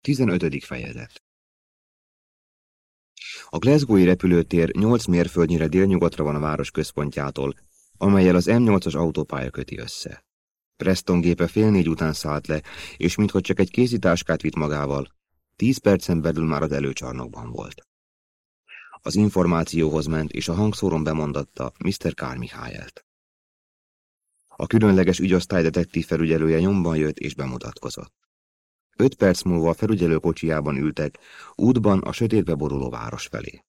15. fejezet A Glasgowi repülőtér 8 mérföldnyire délnyugatra van a város központjától, amelyel az M8-as autópálya köti össze. Preston gépe fél négy után szállt le, és minthogy csak egy kézitáskát vitt magával, tíz percen belül már az előcsarnokban volt. Az információhoz ment, és a hangszóron bemondatta Mr. Kármihályelt. A különleges ügyosztály detektív felügyelője nyomban jött és bemutatkozott. Öt perc múlva a felügyelő kocsijában ültek, útban a sötétbe boruló város felé.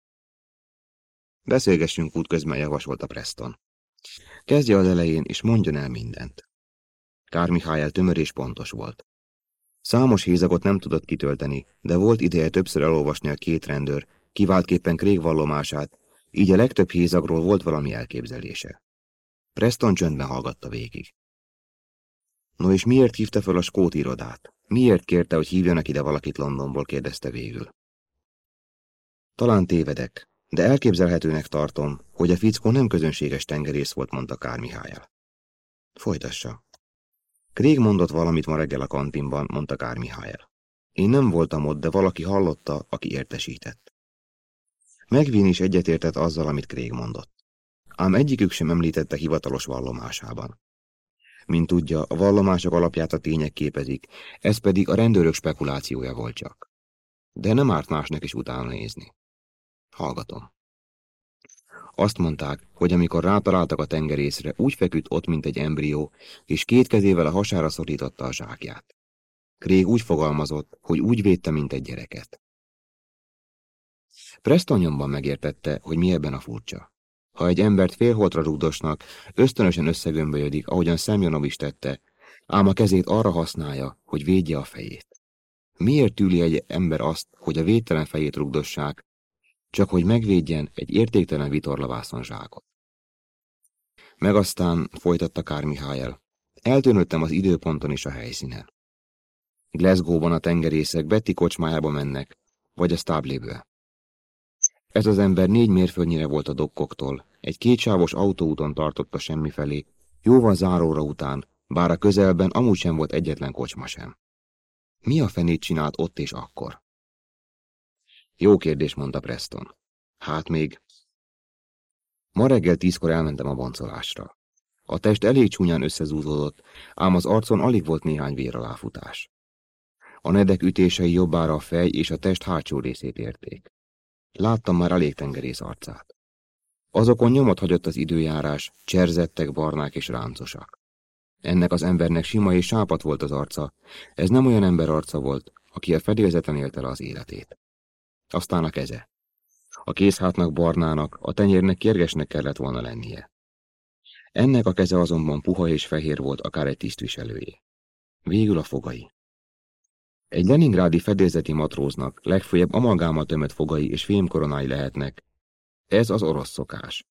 Beszélgessünk útközben, javasolta Preston. Kezdje az elején, és mondjon el mindent. Kár Mihály tömör és pontos volt. Számos hézagot nem tudott kitölteni, de volt ideje többször elolvasni a két rendőr, kiváltképpen Krég vallomását, így a legtöbb hézagról volt valami elképzelése. Preston csöndben hallgatta végig. No és miért hívta fel a skót irodát? Miért kérte, hogy hívjanak ide valakit Londonból, kérdezte végül. Talán tévedek, de elképzelhetőnek tartom, hogy a fickó nem közönséges tengerész volt, mondta Kár Mihályel. Folytassa. Krég mondott valamit ma reggel a kantinban, mondta Kár Mihályel. Én nem voltam ott, de valaki hallotta, aki értesített. Megvin is egyetértett azzal, amit Krég mondott. Ám egyikük sem említette hivatalos vallomásában. Mint tudja, a vallomások alapját a tények képezik, ez pedig a rendőrök spekulációja volt csak. De nem árt másnak is utána nézni. Hallgatom. Azt mondták, hogy amikor rátaláltak a tengerészre, úgy feküdt ott, mint egy embrió, és két kezével a hasára szorította a zsákját. Krég úgy fogalmazott, hogy úgy védte, mint egy gyereket. Preston nyomban megértette, hogy mi ebben a furcsa. Ha egy embert félholtra rúgdosnak, ösztönösen összegömbölyödik, ahogyan Szemjonov is tette, ám a kezét arra használja, hogy védje a fejét. Miért tűli egy ember azt, hogy a védtelen fejét rugdossák, csak hogy megvédjen egy értéktelen vitorlavászon zsákot? Meg aztán, folytatta Kár Mihályel, eltűnöttem az időponton és a helyszínen. Glasgow-ban a tengerészek Betty kocsmájába mennek, vagy a stáblébe. Ez az ember négy mérföldnyire volt a dokkoktól, egy kétsávos autóúton tartotta semmifelé, jóval záróra után, bár a közelben amúgy sem volt egyetlen kocsma sem. Mi a fenét csinált ott és akkor? Jó kérdés, mondta Preston. Hát még... Ma reggel tízkor elmentem a boncolásra. A test elég csúnyán összezúzódott, ám az arcon alig volt néhány véraláfutás. A nedek ütései jobbára a fej és a test hátsó részét érték. Láttam már a légtengerész arcát. Azokon nyomot hagyott az időjárás, cserzettek, barnák és ráncosak. Ennek az embernek sima és sápat volt az arca, ez nem olyan ember arca volt, aki a fedélzeten élte le az életét. Aztán a keze. A kézhátnak barnának, a tenyérnek kérgesnek kellett volna lennie. Ennek a keze azonban puha és fehér volt akár egy tisztviselőjé. Végül a fogai. Egy leningrádi fedélzeti matróznak legfőjebb amalgáma tömött fogai és fémkoronái lehetnek. Ez az orosz szokás.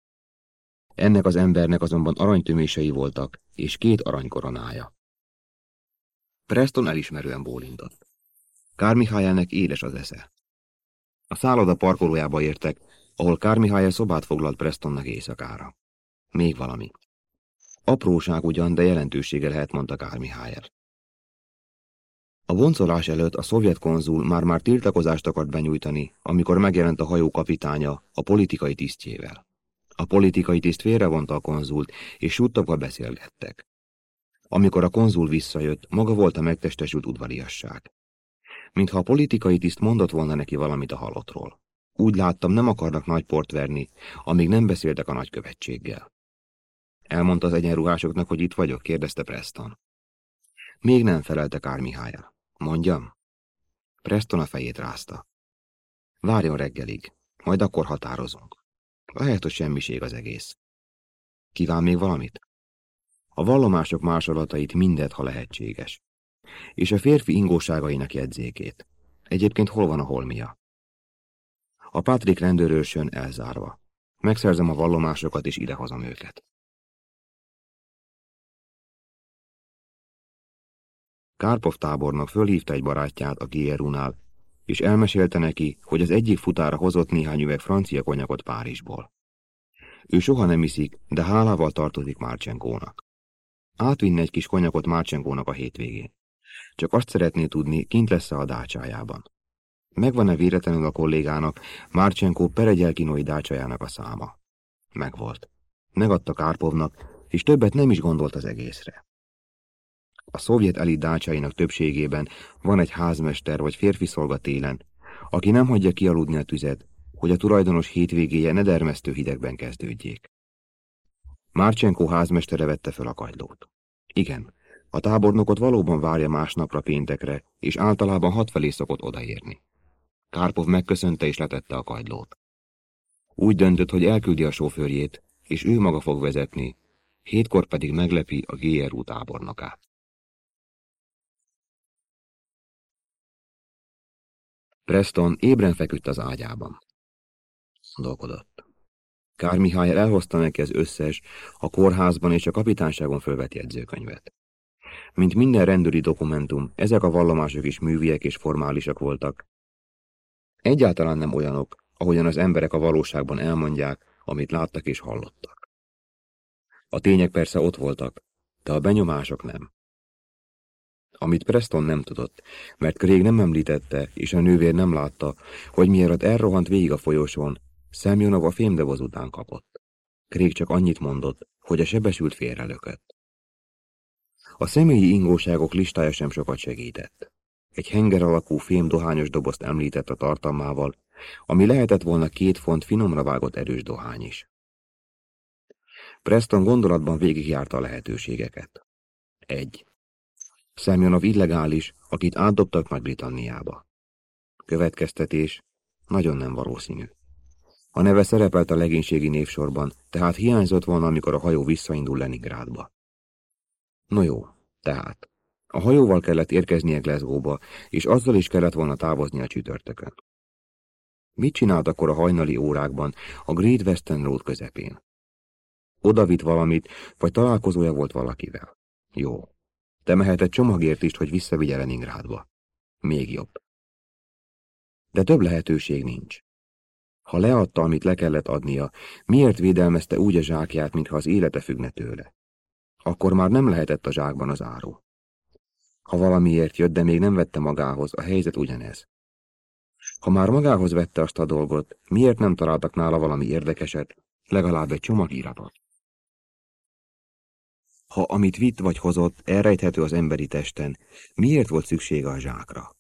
Ennek az embernek azonban aranytömései voltak, és két aranykoronája. Preston elismerően bólintott. Kármihályának édes az esze. A szálloda parkolójába értek, ahol Kármihály szobát foglalt Prestonnak éjszakára. Még valami. Apróság ugyan, de jelentősége lehet, mondta Kármihályel. A boncolás előtt a szovjet konzul már-már tiltakozást akart benyújtani, amikor megjelent a hajó kapitánya a politikai tisztjével. A politikai tiszt félrevonta a konzult, és suttogva beszélgettek. Amikor a konzul visszajött, maga volt a megtestesült udvariasság. Mintha a politikai tiszt mondott volna neki valamit a halottról. Úgy láttam, nem akarnak nagy port verni, amíg nem beszéltek a nagykövetséggel. Elmondta az egyenruhásoknak, hogy itt vagyok, kérdezte Preston. Még nem felelte Kár Mihályra. Mondjam? Preston a fejét rázta. Várjon reggelig, majd akkor határozunk. Lehet, hogy semmiség az egész. Kíván még valamit? A vallomások másolatait mindet, ha lehetséges. És a férfi ingóságainak jegyzékét. Egyébként hol van a holmia? A Patrick rendőrősön elzárva. Megszerzem a vallomásokat, és idehozom őket. Kárpov tábornok fölhívta egy barátját a Gierunál, és elmesélte neki, hogy az egyik futára hozott néhány üveg francia konyakot Párizsból. Ő soha nem iszik, de hálával tartozik Márcsenkónak. Átvinne egy kis konyakot Márcsenkónak a hétvégén. Csak azt szeretné tudni, kint lesz-e a dácsájában. Megvan-e véletlenül a kollégának Márcsenko Peregyelkinoi dácsájának a száma? Megvolt. Megadta Kárpovnak, és többet nem is gondolt az egészre. A szovjet elit dácsainak többségében van egy házmester vagy férfi szolga télen, aki nem hagyja kialudni a tüzet, hogy a tulajdonos hétvégéje ne dermesztő hidegben kezdődjék. Márcsenko házmestere vette fel a kagylót. Igen, a tábornokot valóban várja másnapra péntekre, és általában hat felé szokott odaérni. Kárpov megköszönte és letette a kagylót. Úgy döntött, hogy elküldi a sofőrjét, és ő maga fog vezetni, hétkor pedig meglepi a GRU tábornokát. Preston ébren feküdt az ágyában. Gondolkodott. Kár Mihály elhozta neki az összes, a kórházban és a kapitányságon fölvett jegyzőkönyvet. Mint minden rendőri dokumentum, ezek a vallomások is műviek és formálisak voltak. Egyáltalán nem olyanok, ahogyan az emberek a valóságban elmondják, amit láttak és hallottak. A tények persze ott voltak, de a benyomások nem. Amit Preston nem tudott, mert Craig nem említette, és a nővér nem látta, hogy mielőtt elrohant végig a folyosón, Szemjonov a fémdevoz után kapott. Craig csak annyit mondott, hogy a sebesült félrelökött. A személyi ingóságok listája sem sokat segített. Egy henger alakú fém dohányos dobozt említett a tartalmával, ami lehetett volna két font finomra vágott erős dohány is. Preston gondolatban végigjárta a lehetőségeket. Egy. Szemjonov illegális, akit átdobtak Nagy-Britanniába. Következtetés nagyon nem valószínű. A neve szerepelt a legénységi névsorban, tehát hiányzott volna, amikor a hajó visszaindul Leningrádba. No jó, tehát. A hajóval kellett érkeznie Glasgow-ba, és azzal is kellett volna távozni a csütörtökön. Mit csinált akkor a hajnali órákban a Great Western Road közepén? Oda vitt valamit, vagy találkozója volt valakivel? Jó. Te mehetett csomagért is, hogy visszavigye Leningrádba. Még jobb. De több lehetőség nincs. Ha leadta, amit le kellett adnia, miért védelmezte úgy a zsákját, mintha az élete függne tőle? Akkor már nem lehetett a zsákban az áró. Ha valamiért jött, de még nem vette magához, a helyzet ugyanez. Ha már magához vette azt a dolgot, miért nem találtak nála valami érdekeset, legalább egy csomagíratot? Ha amit vitt vagy hozott, elrejthető az emberi testen, miért volt szüksége a zsákra?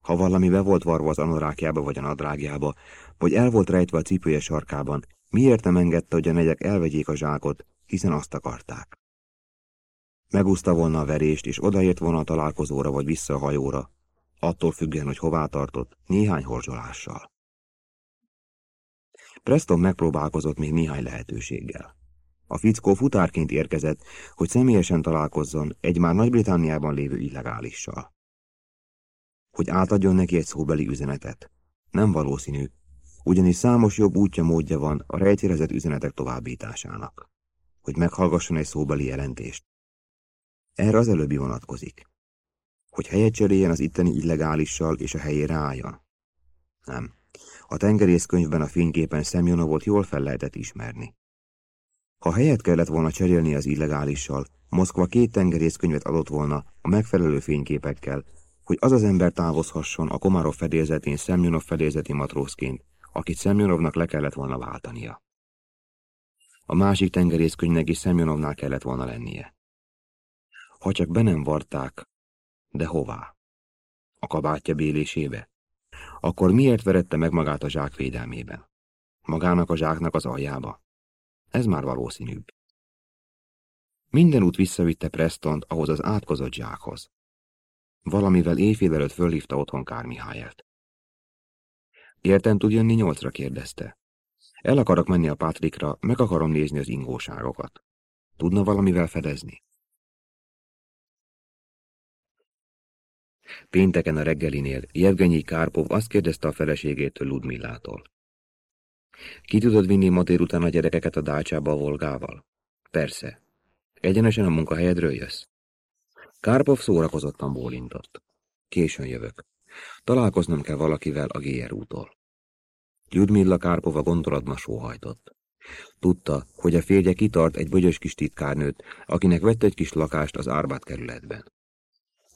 Ha valami be volt varva az anorákjába vagy a nadrágjába, vagy el volt rejtve a cipője sarkában, miért nem engedte, hogy a negyek elvegyék a zsákot, hiszen azt akarták? Megúszta volna a verést, és odaért volna a találkozóra vagy vissza a hajóra, attól függően, hogy hová tartott, néhány horzsolással. Preston megpróbálkozott még néhány lehetőséggel. A fickó futárként érkezett, hogy személyesen találkozzon egy már Nagy-Britanniában lévő illegálissal. Hogy átadjon neki egy szóbeli üzenetet. Nem valószínű, ugyanis számos jobb útja módja van a rejtélezett üzenetek továbbításának. Hogy meghallgasson egy szóbeli jelentést. Erre az előbbi vonatkozik. Hogy helyet cseréljen az itteni illegálissal és a helyére álljon. Nem. A tengerészkönyvben a fényképen Szemjonovot jól fel lehetett ismerni. Ha helyet kellett volna cserélni az illegálissal, Moszkva két tengerészkönyvet adott volna a megfelelő fényképekkel, hogy az az ember távozhasson a Komarov fedélzetén Szemjonov fedélzeti matrózként, akit Szemjonovnak le kellett volna váltania. A másik tengerészkönyvnek is Szemjonovnál kellett volna lennie. Ha csak be nem varták, de hová? A kabátja bélésébe? Akkor miért verette meg magát a zsák védelmében? Magának a zsáknak az aljába? Ez már valószínűbb. Minden út visszavitte Prestont ahhoz az átkozott zsákhoz. Valamivel éjfél előtt fölhívta otthon Kár Mihályát. Érten tud jönni nyolcra kérdezte. El akarok menni a Pátrikra, meg akarom nézni az ingóságokat. Tudna valamivel fedezni? Pénteken a reggelinél Jevgenyi Kárpov azt kérdezte a feleségétől Ludmillától. Ki tudod vinni ma délután a gyerekeket a dácsába a Volgával? Persze. Egyenesen a munkahelyedről jössz? Kárpov szórakozottan bólintott. Későn jövök. Találkoznom kell valakivel a GR útól. Ludmilla Kárpova gondolatban sóhajtott. Tudta, hogy a férje kitart egy bögyös kis titkárnőt, akinek vett egy kis lakást az Árbát kerületben.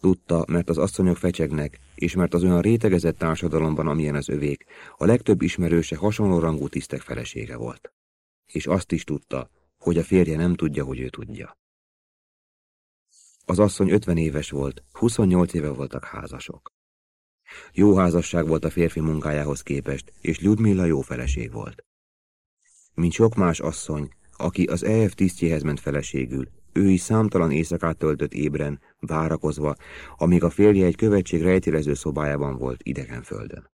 Tudta, mert az asszonyok fecsegnek, és mert az olyan rétegezett társadalomban, amilyen az övék, a legtöbb ismerőse hasonló rangú tisztek felesége volt. És azt is tudta, hogy a férje nem tudja, hogy ő tudja. Az asszony 50 éves volt, 28 éve voltak házasok. Jó házasság volt a férfi munkájához képest, és Ludmilla jó feleség volt. Mint sok más asszony, aki az EF tisztjéhez ment feleségül, ő is számtalan éjszakát töltött ébren, várakozva, amíg a férje egy követség rejtélező szobájában volt idegen földön.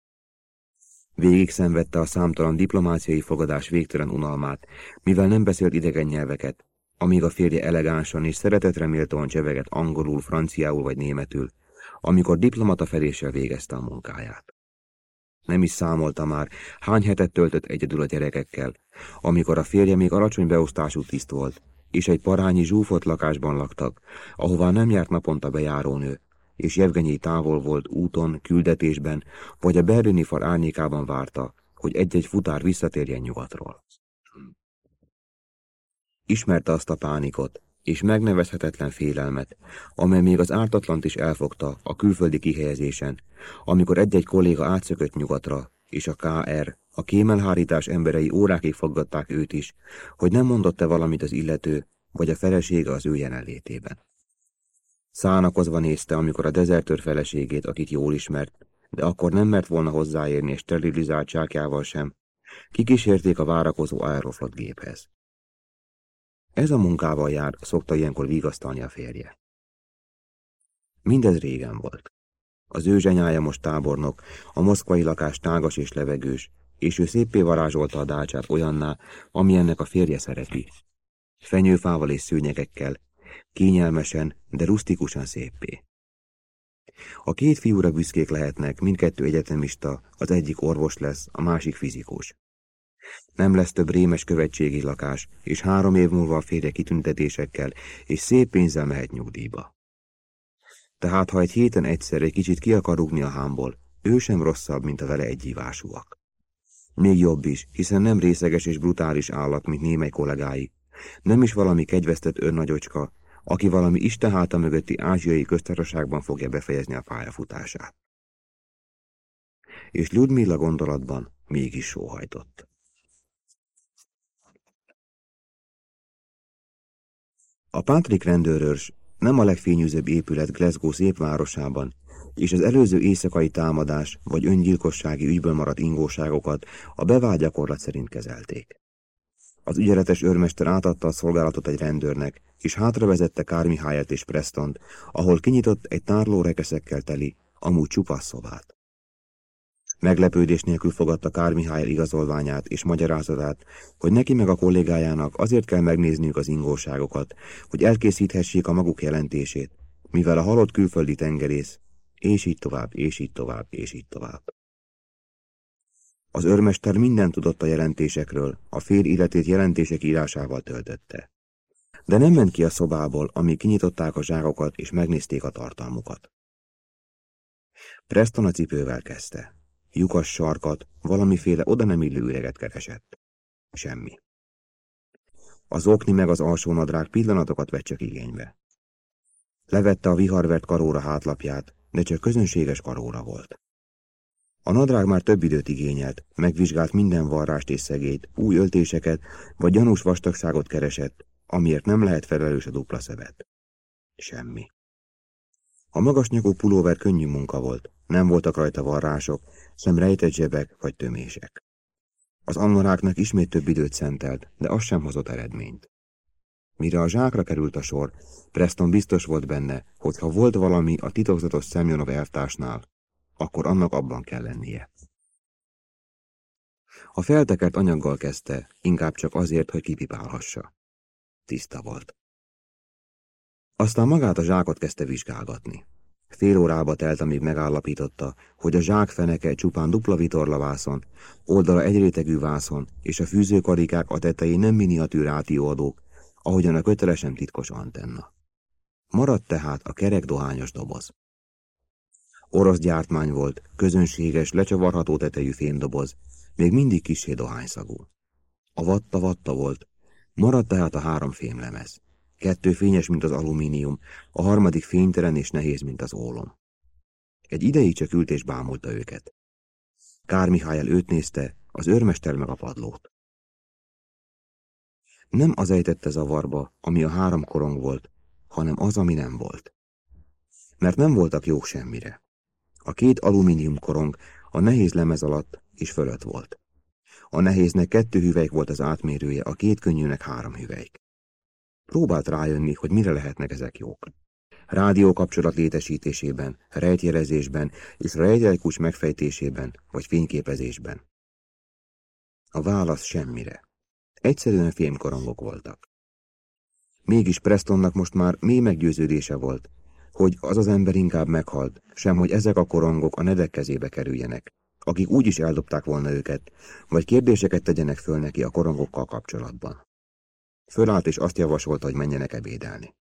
Végig szenvedte a számtalan diplomáciai fogadás végtelen unalmát, mivel nem beszélt idegen nyelveket, amíg a férje elegánsan és szeretetre méltóan cseveget angolul, franciául vagy németül, amikor diplomata feléssel végezte a munkáját. Nem is számolta már, hány hetet töltött egyedül a gyerekekkel, amikor a férje még alacsony beosztású tiszt volt, és egy parányi zsúfolt lakásban laktak, ahová nem járt naponta bejárónő, és Jevgenyi távol volt úton, küldetésben, vagy a berlini far árnyékában várta, hogy egy-egy futár visszatérjen nyugatról. Ismerte azt a pánikot, és megnevezhetetlen félelmet, amely még az ártatlant is elfogta a külföldi kihelyezésen, amikor egy-egy kolléga átszökött nyugatra, és a KR, a kémelhárítás emberei órákig foggatták őt is, hogy nem mondott-e valamit az illető, vagy a felesége az ő jelenlétében. Szánakozva nézte, amikor a dezertőr feleségét, akit jól ismert, de akkor nem mert volna hozzáérni és sterilizált csákjával sem, kikísérték a várakozó aeroflot géphez. Ez a munkával jár, szokta ilyenkor vigasztalni a férje. Mindez régen volt. Az ő zsenyája most tábornok, a moszkvai lakás tágas és levegős, és ő szépé varázsolta a dácsát olyanná, ami ennek a férje szereti. Fenyőfával és szőnyegekkel, kényelmesen, de rusztikusan szépé. A két fiúra büszkék lehetnek, mindkettő egyetemista, az egyik orvos lesz, a másik fizikus. Nem lesz több rémes követségi lakás, és három év múlva a férje kitüntetésekkel, és szép pénzzel mehet nyugdíjba. Tehát ha egy héten egyszer egy kicsit ki akar rúgni a hámból, ő sem rosszabb, mint a vele egyívásúak. Még jobb is, hiszen nem részeges és brutális állat, mint némely kollégái. Nem is valami kegyvesztett önnagyocska, aki valami istenháta mögötti ázsiai köztársaságban fogja befejezni a pályafutását. És Ludmilla gondolatban mégis sóhajtott. A Patrick rendőrörs nem a legfényűzőbb épület Glasgow szép városában, és az előző éjszakai támadás vagy öngyilkossági ügyből maradt ingóságokat a bevált gyakorlat szerint kezelték. Az ügyeletes őrmester átadta a szolgálatot egy rendőrnek, és hátravezette Kármihályát és Prestont, ahol kinyitott egy tárló rekeszekkel teli, amúgy csupasz szobát. Meglepődés nélkül fogadta Kármihály igazolványát és magyarázatát, hogy neki meg a kollégájának azért kell megnézniük az ingóságokat, hogy elkészíthessék a maguk jelentését, mivel a halott külföldi tengerész, és így tovább, és így tovább, és így tovább. Az őrmester mindent tudott a jelentésekről, a fél életét jelentések írásával töltötte. De nem ment ki a szobából, amíg kinyitották a zsákokat és megnézték a tartalmukat. Preston a cipővel kezdte. Lyukas sarkat, valamiféle oda nem illő üreget keresett. Semmi. Az okni meg az alsó nadrág pillanatokat vett csak igénybe. Levette a viharvert karóra hátlapját, de csak közönséges karóra volt. A nadrág már több időt igényelt, megvizsgált minden varrást és szegét, új öltéseket, vagy gyanús vastagságot keresett, amiért nem lehet felelős a dupla szövet. Semmi. A magas nyakú pulóver könnyű munka volt, nem voltak rajta varrások, szem rejtett zsebek vagy tömések. Az annoráknak ismét több időt szentelt, de az sem hozott eredményt. Mire a zsákra került a sor, Preston biztos volt benne, hogy ha volt valami a titokzatos Szemjonov elvtársnál, akkor annak abban kell lennie. A feltekert anyaggal kezdte, inkább csak azért, hogy kipipálhassa. Tiszta volt. Aztán magát a zsákot kezdte vizsgálgatni. Fél órába telt, amíg megállapította, hogy a zsák feneke csupán dupla vitorlavászon, oldala egyrétegű vászon, és a fűzőkarikák a tetején nem miniatűr átióadók, ahogyan a kötelesen titkos antenna. Maradt tehát a kerek dohányos doboz. Orosz gyártmány volt, közönséges, lecsavarható tetejű fémdoboz, még mindig kisé dohányszagú. A vatta vatta volt, maradt tehát a három fémlemez. Kettő fényes, mint az alumínium, a harmadik fénytelen és nehéz, mint az ólom. Egy ideig csak ült és bámulta őket. Kár Mihály őt nézte, az őrmester meg a padlót. Nem az ejtette zavarba, ami a három korong volt, hanem az, ami nem volt. Mert nem voltak jók semmire. A két alumínium korong a nehéz lemez alatt és fölött volt. A nehéznek kettő hüvelyk volt az átmérője, a két könnyűnek három hüvelyk. Próbált rájönni, hogy mire lehetnek ezek jók. Rádiókapcsolat létesítésében, rejtjelezésben és rejtelkus megfejtésében vagy fényképezésben. A válasz semmire. Egyszerűen fémkorongok voltak. Mégis Prestonnak most már mély meggyőződése volt, hogy az az ember inkább meghalt, sem hogy ezek a korongok a nedek kezébe kerüljenek, akik úgy is eldobták volna őket, vagy kérdéseket tegyenek föl neki a korongokkal kapcsolatban. Fölállt és azt javasolta, hogy menjenek ebédelni.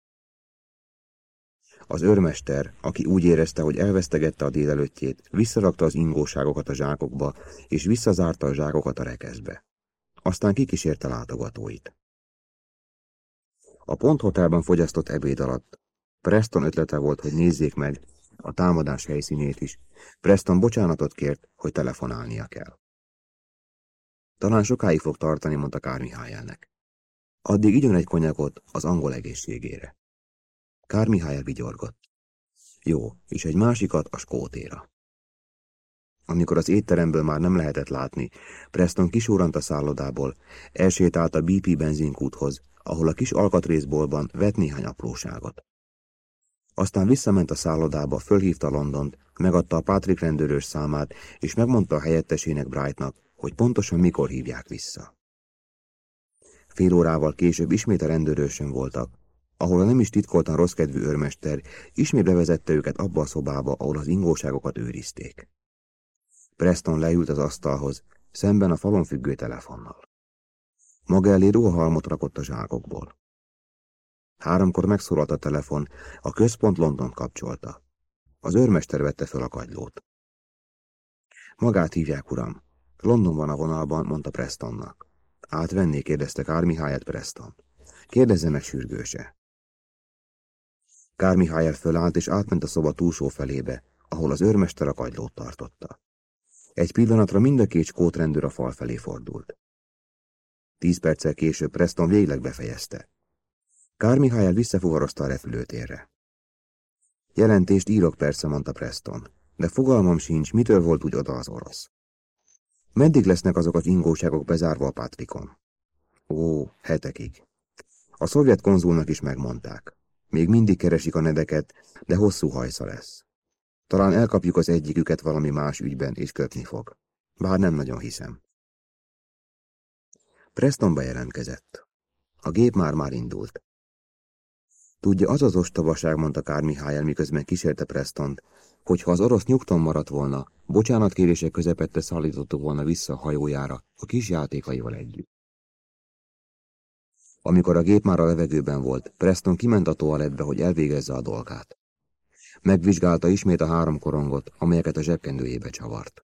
Az őrmester, aki úgy érezte, hogy elvesztegette a délelőttjét, visszarakta az ingóságokat a zsákokba, és visszazárta a zsákokat a rekeszbe. Aztán kikísérte látogatóit. A Pont Hotelben fogyasztott ebéd alatt Preston ötlete volt, hogy nézzék meg a támadás helyszínét is. Preston bocsánatot kért, hogy telefonálnia kell. Talán sokáig fog tartani, mondta Kár Mihályának. Addig igyon egy konyakot az angol egészségére. Kár Mihály vigyorgott. Jó, és egy másikat a skótéra. Amikor az étteremből már nem lehetett látni, Preston kisúrant a szállodából, elsétált a BP benzinkúthoz, ahol a kis alkatrészbolban vett néhány apróságot. Aztán visszament a szállodába, fölhívta Londont, megadta a Patrick rendőrös számát, és megmondta a helyettesének Brightnak, hogy pontosan mikor hívják vissza. Fél órával később ismét a rendőrősön voltak, ahol a nem is titkoltan rosszkedvű őrmester ismét bevezette őket abba a szobába, ahol az ingóságokat őrizték. Preston leült az asztalhoz, szemben a falon függő telefonnal. Maga elé ruhahalmot rakott a zsákokból. Háromkor megszólalt a telefon, a központ London kapcsolta. Az őrmester vette fel a kagylót. Magát hívják, uram. London van a vonalban, mondta Prestonnak. Átvenné, kérdezte Kár Preston. Kérdezze meg sürgőse. Kár fölállt, és átment a szoba túlsó felébe, ahol az őrmester a kagylót tartotta. Egy pillanatra mind a két skótrendőr a fal felé fordult. Tíz perccel később Preston végleg befejezte. Kár Mihály visszafuvarozta a repülőtérre. Jelentést írok persze, mondta Preston, de fogalmam sincs, mitől volt úgy oda az orosz. Meddig lesznek azok az ingóságok bezárva a Patrikon? Ó, hetekig. A szovjet konzulnak is megmondták. Még mindig keresik a nedeket, de hosszú hajsza lesz. Talán elkapjuk az egyiküket valami más ügyben, és kötni fog. Bár nem nagyon hiszem. Preston bejelentkezett. A gép már-már indult. Tudja, az az ostobaság, mondta Kár Mihály, miközben kísérte Prestont, hogy ha az orosz nyugton maradt volna, bocsánatkérések közepette szállítottuk volna vissza a hajójára, a kis játékaival együtt. Amikor a gép már a levegőben volt, Preston kiment a toalettbe, hogy elvégezze a dolgát. Megvizsgálta ismét a három korongot, amelyeket a zsebkendőjébe csavart.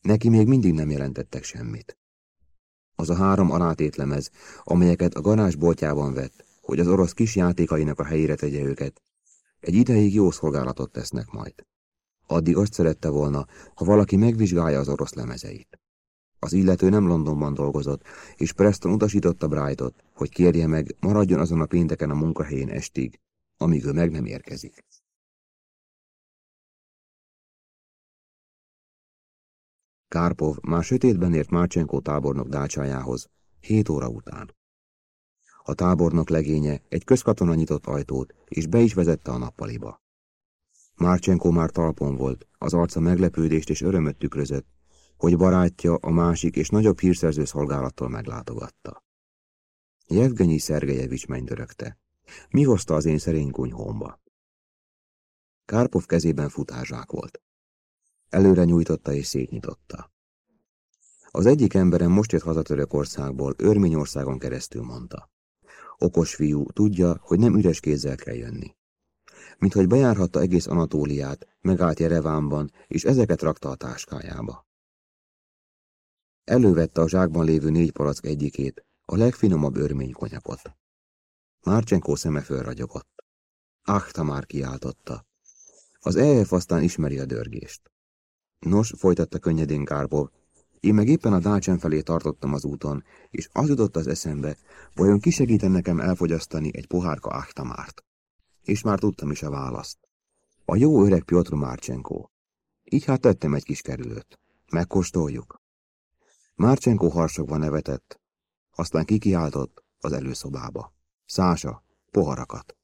Neki még mindig nem jelentettek semmit. Az a három alátétlemez, amelyeket a garázsboltjában vett, hogy az orosz kis játékainak a helyére tegye őket. Egy ideig jó szolgálatot tesznek majd. Addig azt szerette volna, ha valaki megvizsgálja az orosz lemezeit. Az illető nem Londonban dolgozott, és Preston utasította Brightot, hogy kérje meg, maradjon azon a pénteken a munkahelyén estig, amíg ő meg nem érkezik. Kárpov már sötétben ért Márcsenkó tábornok dácsájához, hét óra után. A tábornok legénye egy közkatona nyitott ajtót, és be is vezette a nappaliba. Márcsenko már talpon volt, az arca meglepődést és örömöt tükrözött, hogy barátja a másik és nagyobb hírszerző szolgálattól meglátogatta. Jevgenyi Szergejevics mennydörögte. Mi hozta az én szerény kunyhómba? Kárpov kezében futárzsák volt. Előre nyújtotta és szétnyitotta. Az egyik emberem most jött haza Törökországból, Örményországon keresztül mondta. Okos fiú, tudja, hogy nem üres kézzel kell jönni. Mint hogy bejárhatta egész Anatóliát, megállt Jerevánban, és ezeket rakta a táskájába. Elővette a zsákban lévő négy palack egyikét, a legfinomabb örmény konyakot. Márcsenkó szeme fölragyogott. Ahta már kiáltotta. Az EF aztán ismeri a dörgést. Nos, folytatta könnyedén Kárpov, én meg éppen a Dácsen felé tartottam az úton, és az jutott az eszembe, vajon ki segíten nekem elfogyasztani egy pohárka Ahtamárt. És már tudtam is a választ. A jó öreg Piotr Márcsenkó. Így hát tettem egy kis kerülőt. Megkóstoljuk. Márcsenkó harsogva nevetett, aztán kikiáltott az előszobába. Szása, poharakat.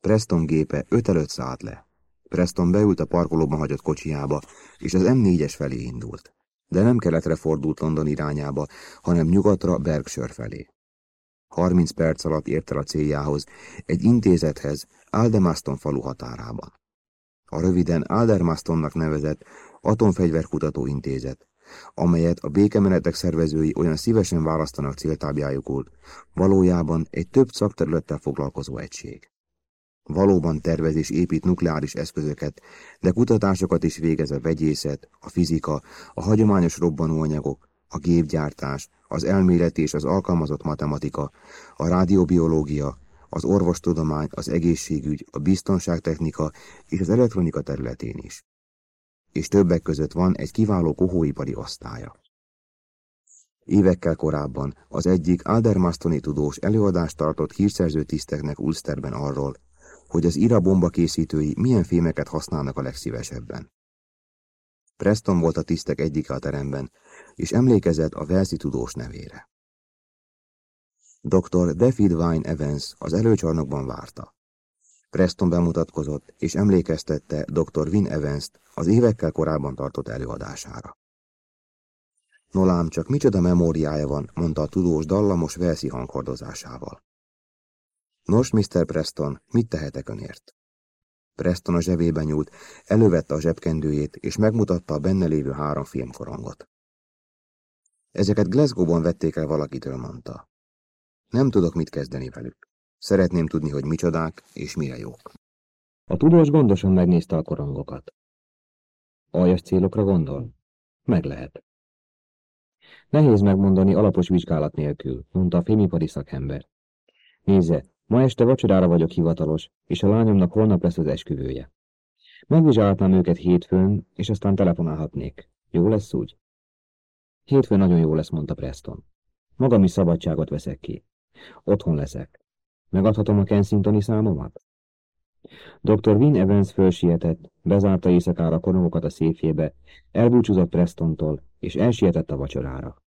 Preston gépe öt előtt szállt le. Preston beült a parkolóban hagyott kocsiába, és az M4-es felé indult. De nem keletre fordult London irányába, hanem nyugatra Berkshire felé. 30 perc alatt ért el a céljához, egy intézethez, Aldemaston falu határában. A röviden Aldermastonnak nevezett Atomfegyverkutató Intézet, amelyet a békemenetek szervezői olyan szívesen választanak céltábjájukul, valójában egy több szakterülettel foglalkozó egység. Valóban tervez és épít nukleáris eszközöket, de kutatásokat is végez a vegyészet, a fizika, a hagyományos robbanóanyagok, a gépgyártás, az elméleti és az alkalmazott matematika, a rádióbiológia, az orvostudomány, az egészségügy, a biztonságtechnika és az elektronika területén is. És többek között van egy kiváló kohóipari osztálya. Évekkel korábban az egyik Aldermastoni tudós előadást tartott hírszerző tiszteknek Ulsterben arról, hogy az IRA bomba készítői milyen fémeket használnak a legszívesebben. Preston volt a tisztek egyike a teremben, és emlékezett a Velszi tudós nevére. Dr. David Wine Evans az előcsarnokban várta. Preston bemutatkozott, és emlékeztette dr. Win Evans-t az évekkel korábban tartott előadására. Nolám, csak micsoda memóriája van, mondta a tudós dallamos Velszi hanghordozásával. Nos, Mr. Preston, mit tehetek önért? Preston a zsebébe nyúlt, elővette a zsebkendőjét, és megmutatta a benne lévő három filmkorongot. Ezeket Glasgow-ban vették el valakitől, mondta. Nem tudok mit kezdeni velük. Szeretném tudni, hogy micsodák és mire jók. A tudós gondosan megnézte a korongokat. Aljas célokra gondol? Meg lehet. Nehéz megmondani alapos vizsgálat nélkül, mondta a fémipari szakember. Nézze, Ma este vacsorára vagyok hivatalos, és a lányomnak holnap lesz az esküvője. Megvizsgálhatnám őket hétfőn, és aztán telefonálhatnék. Jó lesz úgy? Hétfőn nagyon jó lesz, mondta Preston. Magam is szabadságot veszek ki. Otthon leszek. Megadhatom a Kensingtoni számomat? Dr. Win Evans fölsietett, bezárta éjszakára korongokat a széfjébe, elbúcsúzott Prestontól, és elsietett a vacsorára.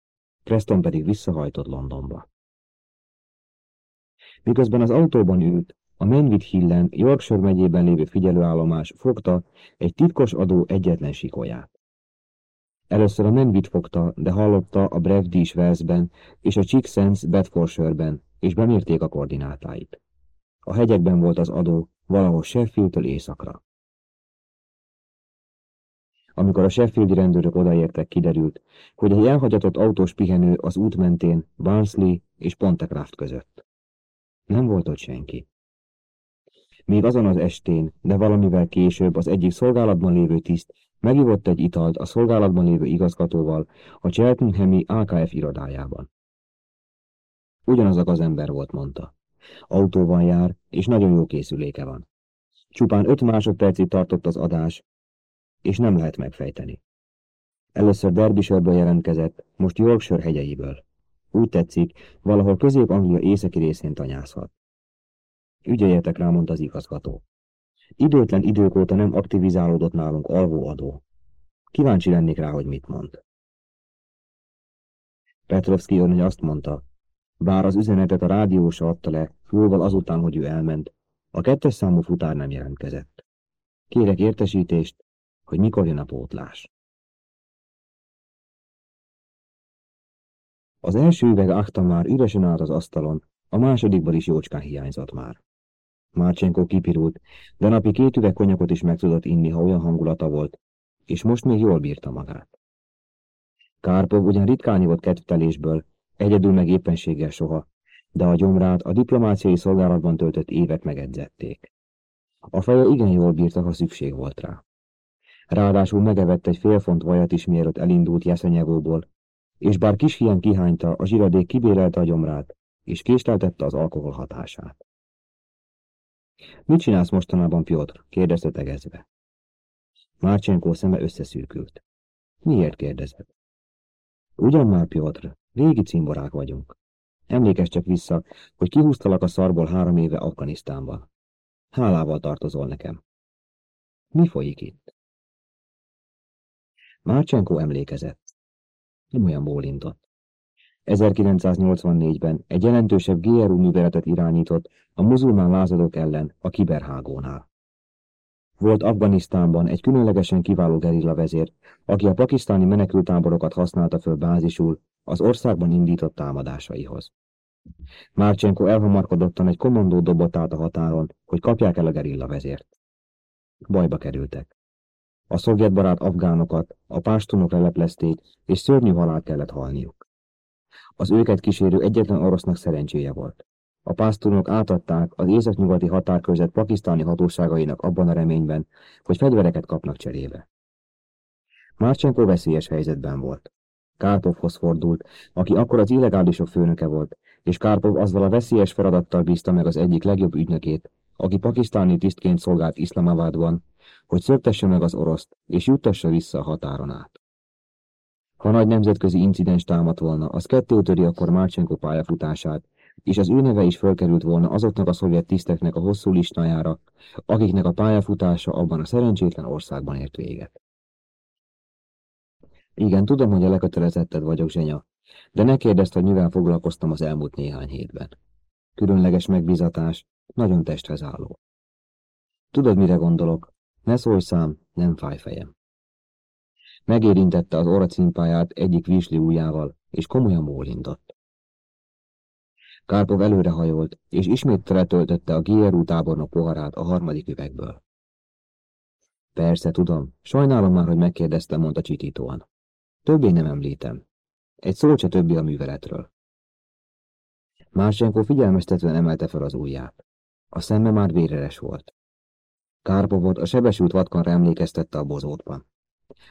Preston pedig visszahajtott Londonba. Miközben az autóban ült, a Menvit Hillen, Yorkshire megyében lévő figyelőállomás fogta egy titkos adó egyetlen sikolyát. Először a Menvit fogta, de hallotta a Brevdis Walesben és a Chicksens Bedfordshire-ben, és bemérték a koordinátáit. A hegyekben volt az adó, valahol Sheffieldtől északra. Amikor a Sheffieldi rendőrök odaértek, kiderült, hogy egy elhagyatott autós pihenő az út mentén Barnsley és Pontecraft között. Nem volt ott senki. Még azon az estén, de valamivel később az egyik szolgálatban lévő tiszt megivott egy italt a szolgálatban lévő igazgatóval a Cheltenhami AKF irodájában. Ugyanazok az ember volt, mondta. Autóban jár, és nagyon jó készüléke van. Csupán öt másodpercig tartott az adás, és nem lehet megfejteni. Először Derbyshire-ből jelentkezett, most Yorkshire hegyeiből. Úgy tetszik, valahol Közép-Anglia északi részén tanyázhat. Ügyeljetek rá, mondta az igazgató. Időtlen idők óta nem aktivizálódott nálunk alvóadó. Kíváncsi lennék rá, hogy mit mond. Petrovski örnöny azt mondta, bár az üzenetet a rádiós adta le, jóval azután, hogy ő elment, a kettes számú futár nem jelentkezett. Kérek értesítést, hogy mikor jön a pótlás. Az első üveg akta már üresen állt az asztalon, a másodikban is jócskán hiányzott már. Márcsenko kipirult, de napi két üveg konyakot is meg tudott inni, ha olyan hangulata volt, és most még jól bírta magát. Kárpov ugyan ritkán volt kedvtelésből, egyedül meg éppenséggel soha, de a gyomrát a diplomáciai szolgálatban töltött évek megedzették. A feje igen jól bírta, ha szükség volt rá. Ráadásul megevett egy fél font vajat is, mielőtt elindult Jeszenyevóból, és bár kis hiány kihányta, a zsiradék kibélelte a gyomrát, és késleltette az alkohol hatását. Mit csinálsz mostanában, Piotr? kérdezte tegezve. Márcsenkó szeme összeszűkült. Miért kérdezed? Ugyan már, Piotr, régi cimborák vagyunk. Emlékezz csak vissza, hogy kihúztalak a szarból három éve Afganisztánban. Hálával tartozol nekem. Mi folyik itt? Márcsenkó emlékezett. Nem olyan bólintott. 1984-ben egy jelentősebb GRU műveletet irányított a muzulmán lázadók ellen a kiberhágónál. Volt Afganisztánban egy különlegesen kiváló gerilla vezér, aki a pakisztáni menekültáborokat használta föl bázisul az országban indított támadásaihoz. Márcsenko elhamarkodottan egy kommandó dobott át a határon, hogy kapják el a gerilla vezért. Bajba kerültek. A szovjetbarát afgánokat, a pástunok leleplezték, és szörnyű halál kellett halniuk. Az őket kísérő egyetlen orosznak szerencséje volt. A pásztornok átadták az északnyugati határkörzet pakisztáni hatóságainak abban a reményben, hogy fegyvereket kapnak cserébe. Márcsenko veszélyes helyzetben volt. Kárpovhoz fordult, aki akkor az illegálisok főnöke volt, és Kárpov azzal a veszélyes feladattal bízta meg az egyik legjobb ügynökét, aki pakisztáni tisztként szolgált Iszlamabadban, hogy szöktesse meg az oroszt, és juttassa vissza a határon át. Ha nagy nemzetközi incidens támadt volna, az kettéutöri akkor Márcsenko pályafutását, és az ő neve is fölkerült volna azoknak a szovjet tiszteknek a hosszú listájára, akiknek a pályafutása abban a szerencsétlen országban ért véget. Igen, tudom, hogy a lekötelezetted vagyok, Zsenya, de ne kérdezd, hogy mivel foglalkoztam az elmúlt néhány hétben. Különleges megbizatás, nagyon testhez álló. Tudod, mire gondolok? Ne szólj szám, nem fáj fejem. Megérintette az orracímpáját egyik vízli ujjával, és komolyan bólintott. Kárpov előrehajolt, és ismét letöltötte a GRU tábornok poharát a harmadik üvegből. Persze, tudom. Sajnálom már, hogy megkérdeztem, mondta csitítóan. Többé nem említem. Egy szó se többi a műveletről. Márcsenko figyelmeztetően emelte fel az ujját. A szeme már véreres volt. Kárpovot a sebesült vatkanra emlékeztette a bozótban.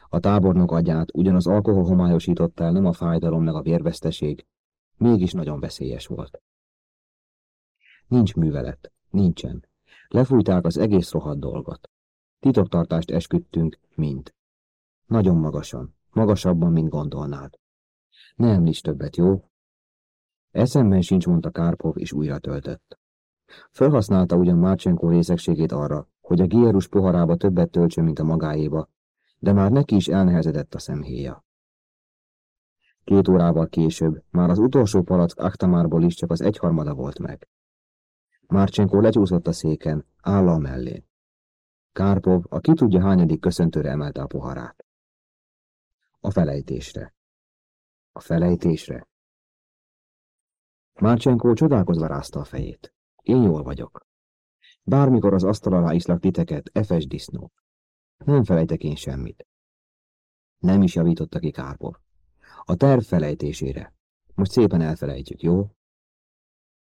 A tábornok agyát ugyanaz alkohol homályosította el, nem a fájdalom meg a vérveszteség, mégis nagyon veszélyes volt. Nincs művelet, nincsen. Lefújták az egész rohadt dolgot. Titoktartást esküdtünk, mint. Nagyon magasan, magasabban, mint gondolnád. Ne említs többet, jó? Eszemben sincs, mondta Kárpov, és újra töltött. Felhasználta ugyan Márcsenko részegségét arra, hogy a gierus poharába többet töltsön, mint a magáéba, de már neki is elnehezedett a szemhéja. Két órával később már az utolsó palack Aktamárból is csak az egyharmada volt meg. Márcsenko lecsúszott a széken, álla mellé. Kárpov a ki tudja hányadik köszöntőre emelte a poharát. A felejtésre. A felejtésre. Márcsenko csodálkozva rázta a fejét. Én jól vagyok. Bármikor az asztal alá iszlak titeket, efes disznó. Nem felejtek én semmit. Nem is javította ki Kárpov. A terv felejtésére. Most szépen elfelejtjük, jó?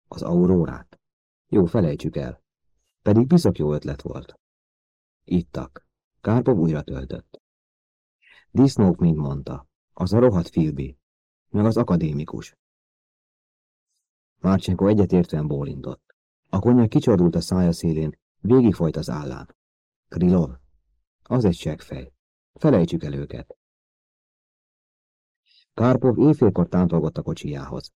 Az aurórát. Jó, felejtsük el. Pedig bizok jó ötlet volt. Ittak. Kárpov újra töltött. Disznók, mint mondta. Az a rohadt filbi. Meg az akadémikus. Márcsenko egyetértően bólintott. A konyak kicsordult a szája szélén, végigfolyt az állán. Krilov, az egy seggfej. Felejtsük el őket. Kárpov éjfélkor tántolgott a kocsijához.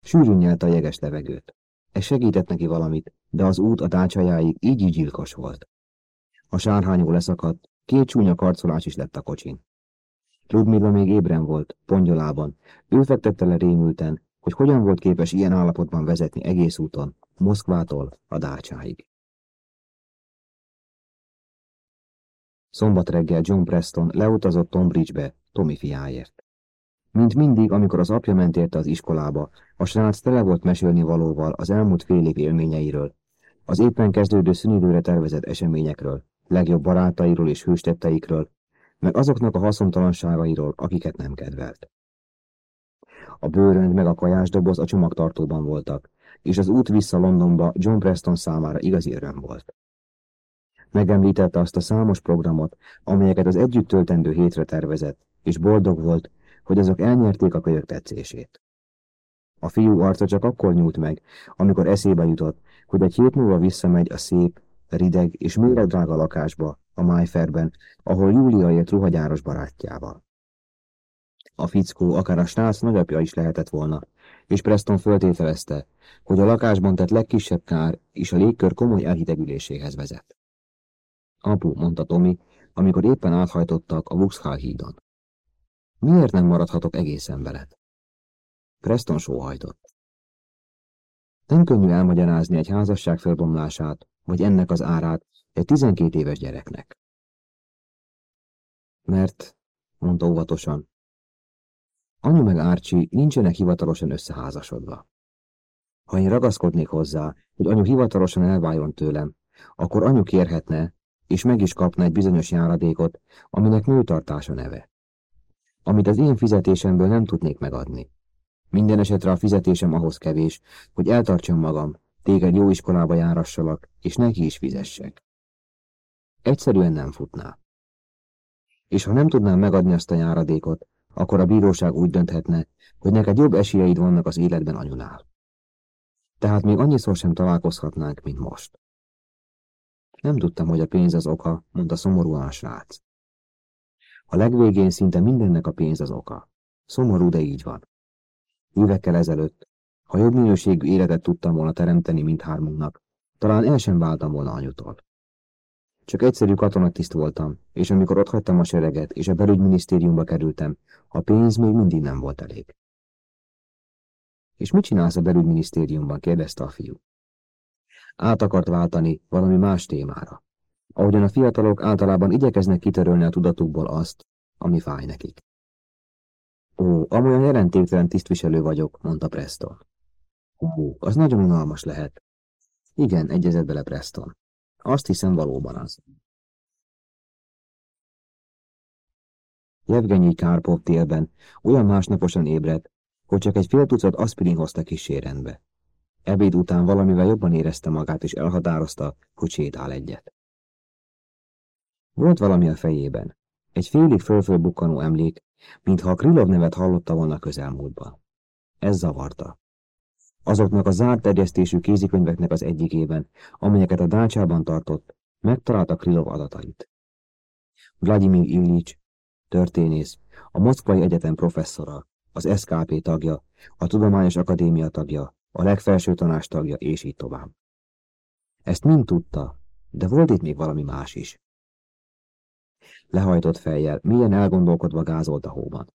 Sűrűn nyelte a jeges levegőt. Ez segített neki valamit, de az út a dácsajáig így gyilkos volt. A sárhányó leszakadt, két csúnya karcolás is lett a kocsin. Ludmilla még ébren volt, pongyolában. Ő fektette le rémülten, hogy hogyan volt képes ilyen állapotban vezetni egész úton, Moszkvától a dácsáig. Szombat reggel John Preston leutazott Tom Bridge-be, Tommy fiáért. Mint mindig, amikor az apja ment érte az iskolába, a srác tele volt mesélni valóval az elmúlt fél év élményeiről, az éppen kezdődő szünidőre tervezett eseményekről, legjobb barátairól és hőstetteikről, meg azoknak a haszontalanságairól, akiket nem kedvelt. A bőrönd meg a kajásdoboz a csomagtartóban voltak, és az út vissza Londonba John Preston számára igazi öröm volt. Megemlítette azt a számos programot, amelyeket az együtt töltendő hétre tervezett, és boldog volt, hogy azok elnyerték a kölyök tetszését. A fiú arca csak akkor nyúlt meg, amikor eszébe jutott, hogy egy hét múlva visszamegy a szép, rideg és méregdrága lakásba, a Májferben, ahol Júlia élt ruhagyáros barátjával. A fickó akár a srác nagyapja is lehetett volna, és Preston föltételezte, hogy a lakásban tett legkisebb kár is a légkör komoly elhidegüléséhez vezet. Apu, mondta Tomi, amikor éppen áthajtottak a Vuxhall hídon. Miért nem maradhatok egészen veled? Preston sóhajtott. Nem könnyű elmagyarázni egy házasság felbomlását, vagy ennek az árát egy 12 éves gyereknek. Mert, mondta óvatosan, anyu meg Árcsi nincsenek hivatalosan összeházasodva. Ha én ragaszkodnék hozzá, hogy anyu hivatalosan elváljon tőlem, akkor anyu kérhetne, és meg is kapna egy bizonyos járadékot, aminek nőtartása neve. Amit az én fizetésemből nem tudnék megadni. Minden esetre a fizetésem ahhoz kevés, hogy eltartsam magam, téged jó iskolába járassalak, és neki is fizessek. Egyszerűen nem futná. És ha nem tudnám megadni azt a járadékot, akkor a bíróság úgy dönthetne, hogy neked jobb esélyeid vannak az életben anyunál. Tehát még annyiszor sem találkozhatnánk, mint most. Nem tudtam, hogy a pénz az oka, mondta szomorúan a srác. A legvégén szinte mindennek a pénz az oka. Szomorú, de így van. Évekkel ezelőtt, ha jobb minőségű életet tudtam volna teremteni mindhármunknak, talán el sem váltam volna anyutól. Csak egyszerű katonatiszt voltam, és amikor otthagytam a sereget, és a belügyminisztériumba kerültem, a pénz még mindig nem volt elég. És mit csinálsz a belügyminisztériumban? kérdezte a fiú. Át akart váltani valami más témára. Ahogyan a fiatalok általában igyekeznek kitörölni a tudatukból azt, ami fáj nekik. Ó, amolyan jelentéktelen tisztviselő vagyok, mondta Preston. Ó, az nagyon unalmas lehet. Igen, egyezett bele Preston. Azt hiszem valóban az. Jevgenyi Kárpov télben olyan másnaposan ébredt, hogy csak egy fél tucat aspirin hozta kísérendbe. Ebéd után valamivel jobban érezte magát, és elhatározta, hogy sétál egyet. Volt valami a fejében. Egy félig fölfölbukkanó emlék, mintha a Krilov nevet hallotta volna közelmúltban. Ez zavarta. Azoknak a zárt terjesztésű kézikönyveknek az egyikében, amelyeket a dácsában tartott, megtalálta Krilov adatait. Vladimir Illich, történész, a Moszkvai Egyetem professzora, az SKP tagja, a Tudományos Akadémia tagja, a legfelső tanács tagja, és így tovább. Ezt mind tudta, de volt itt még valami más is. Lehajtott fejjel, milyen elgondolkodva gázolt a hóban.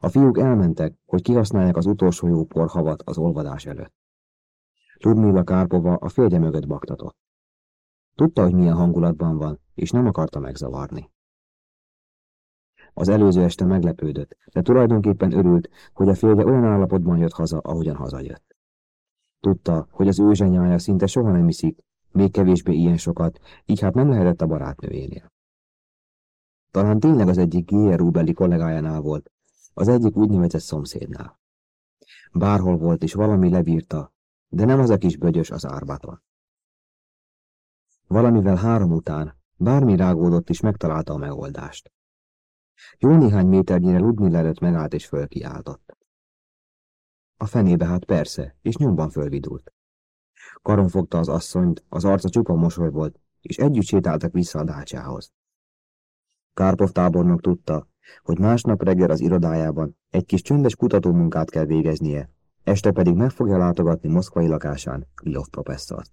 A fiúk elmentek, hogy kihasználják az utolsó jó porhavat az olvadás előtt. Ludmilla Kárpova a férje mögött baktatott. Tudta, hogy milyen hangulatban van, és nem akarta megzavarni. Az előző este meglepődött, de tulajdonképpen örült, hogy a férje olyan állapotban jött haza, ahogyan hazajött. Tudta, hogy az ő zsenyája szinte soha nem iszik, még kevésbé ilyen sokat, így hát nem lehetett a barátnőjénél. Talán tényleg az egyik GRU-beli kollégájánál volt, az egyik úgynevezett szomszédnál. Bárhol volt is valami levírta, de nem az a kis bögyös az árbaton. Valamivel három után, bármi rágódott is megtalálta a megoldást. Jó néhány méternyire Ludmilla előtt megállt és fölkiáltott. A fenébe hát persze, és nyomban fölvidult. Karon fogta az asszonyt, az arca csupa mosoly volt, és együtt sétáltak vissza a dácsához. Kárpov tábornok tudta, hogy másnap reggel az irodájában egy kis csöndes kutatómunkát kell végeznie, este pedig meg fogja látogatni moszkvai lakásán Lilov professzort.